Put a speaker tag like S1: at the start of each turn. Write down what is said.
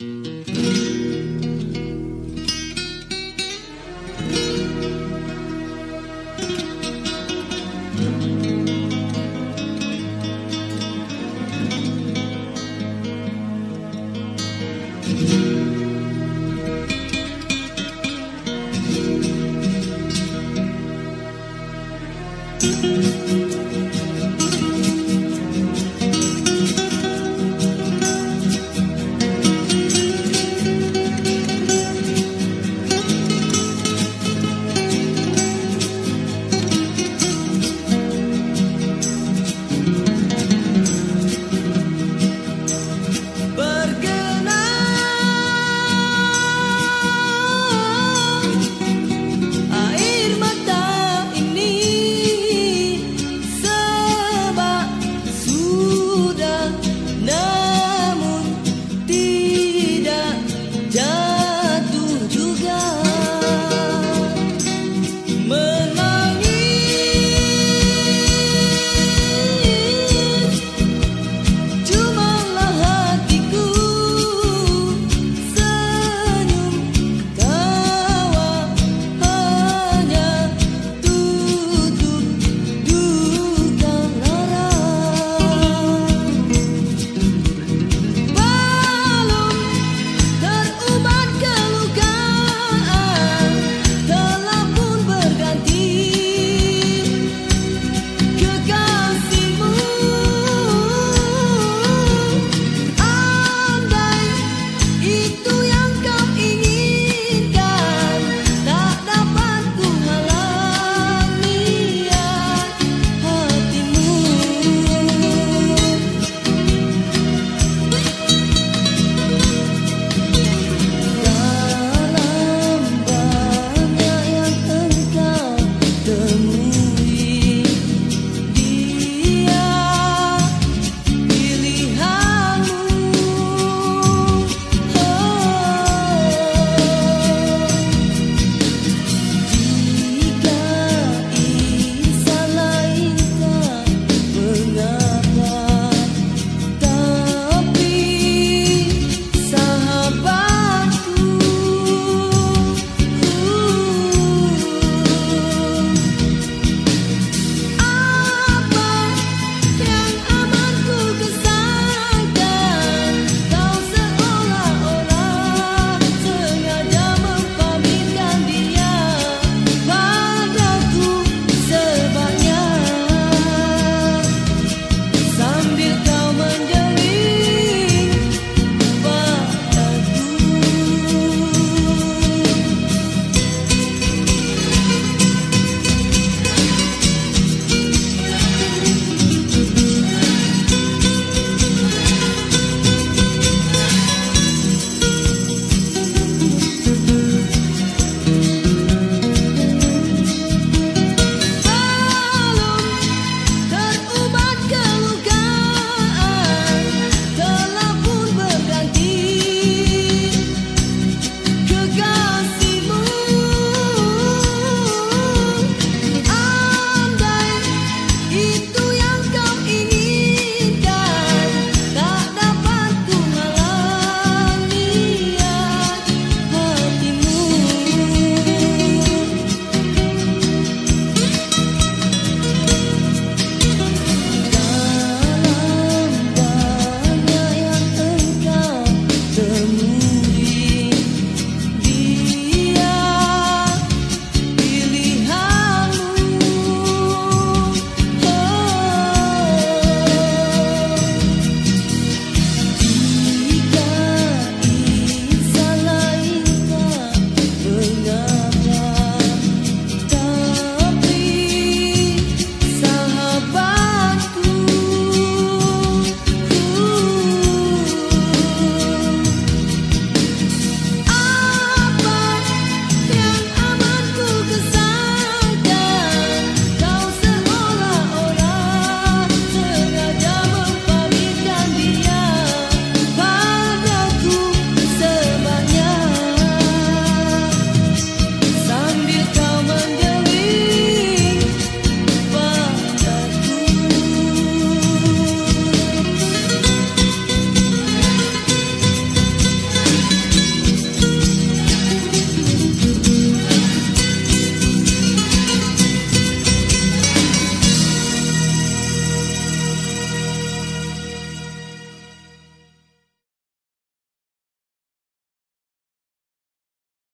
S1: you